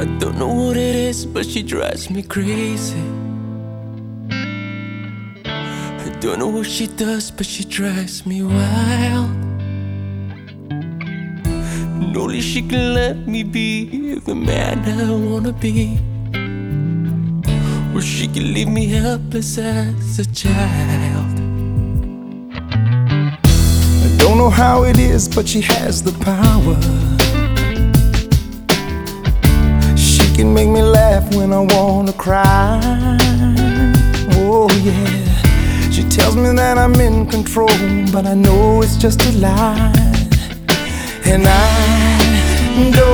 I don't know what it is, but she drives me crazy. I don't know what she does, but she drives me wild. And only she can let me be the man I wanna be. Or she can leave me helpless as a child. I don't know how it is, but she has the power. Can make me laugh when I wanna cry. Oh, yeah. She tells me that I'm in control, but I know it's just a lie. And I don't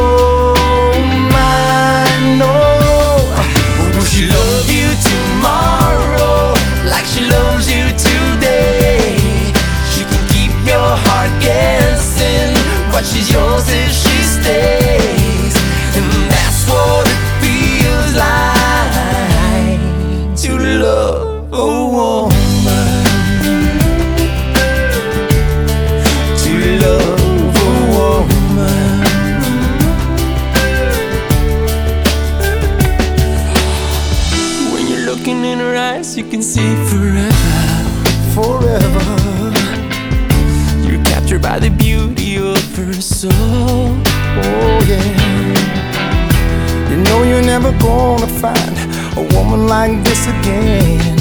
a woman. To love a woman. When you're looking in her eyes, you can see forever. Forever. You're captured by the beauty of her soul. Oh yeah. You know you're never gonna find a woman like this again.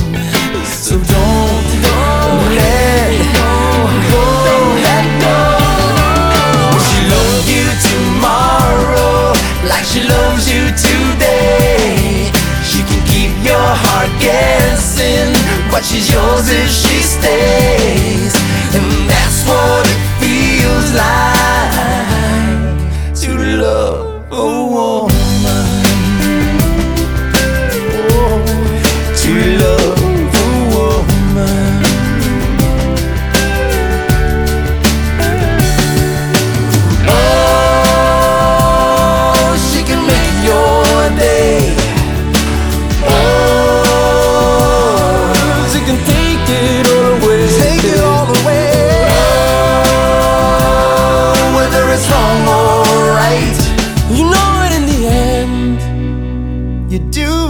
So don't, let go, don't let go. Will she love you tomorrow like she loves you today? She can keep your heart guessing, but she's yours if she stays. And that's what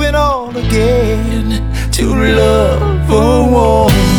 it all again. To love a woman.